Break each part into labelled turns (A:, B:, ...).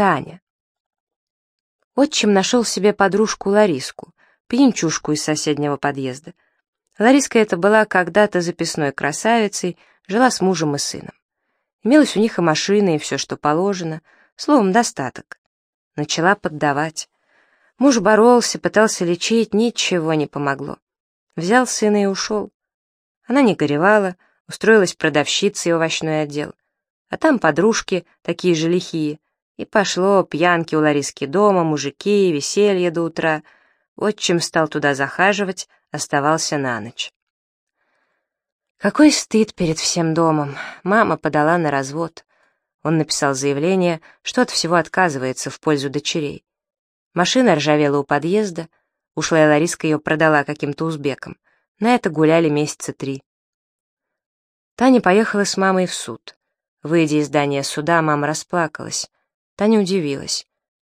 A: Таня. Отчим нашел себе подружку Лариску, пьянчушку из соседнего подъезда. Лариска эта была когда-то записной красавицей, жила с мужем и сыном. Имелась у них и машина, и все, что положено, словом, достаток. Начала поддавать. Муж боролся, пытался лечить, ничего не помогло. Взял сына и ушел. Она не горевала, устроилась продавщицей в овощной отдел. А там подружки, такие же лихие. И пошло пьянки у Лариски дома, мужики, веселье до утра. Отчим стал туда захаживать, оставался на ночь. Какой стыд перед всем домом. Мама подала на развод. Он написал заявление, что от всего отказывается в пользу дочерей. Машина ржавела у подъезда, ушла и Лариска ее продала каким-то узбекам. На это гуляли месяца три. Таня поехала с мамой в суд. Выйдя из здания суда, мама расплакалась. Таня удивилась.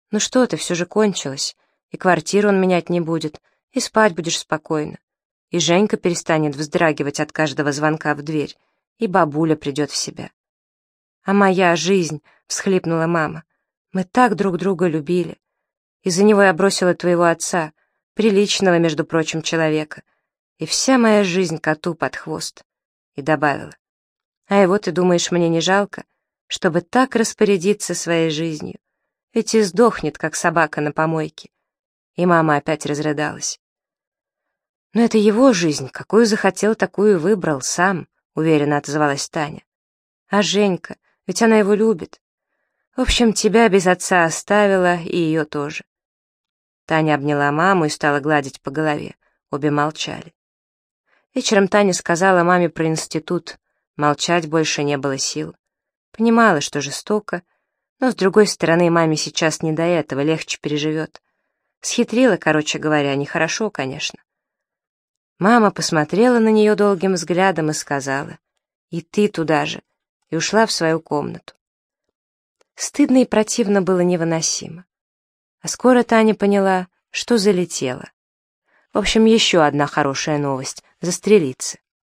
A: «Ну что ты, все же кончилось. И квартиру он менять не будет, и спать будешь спокойно. И Женька перестанет вздрагивать от каждого звонка в дверь, и бабуля придет в себя». «А моя жизнь!» — всхлипнула мама. «Мы так друг друга любили. Из-за него я бросила твоего отца, приличного, между прочим, человека, и вся моя жизнь коту под хвост. И добавила, а его ты думаешь, мне не жалко, чтобы так распорядиться своей жизнью? Ведь и сдохнет, как собака на помойке. И мама опять разрыдалась. Но это его жизнь, какую захотел, такую выбрал сам, уверенно отозвалась Таня. А Женька, ведь она его любит. В общем, тебя без отца оставила, и ее тоже. Таня обняла маму и стала гладить по голове. Обе молчали. Вечером Таня сказала маме про институт. Молчать больше не было сил. Понимала, что жестоко, но, с другой стороны, маме сейчас не до этого, легче переживет. Схитрила, короче говоря, нехорошо, конечно. Мама посмотрела на нее долгим взглядом и сказала, «И ты туда же», и ушла в свою комнату. Стыдно и противно было невыносимо. А скоро Таня поняла, что залетела. В общем, еще одна хорошая новость — застрелиться.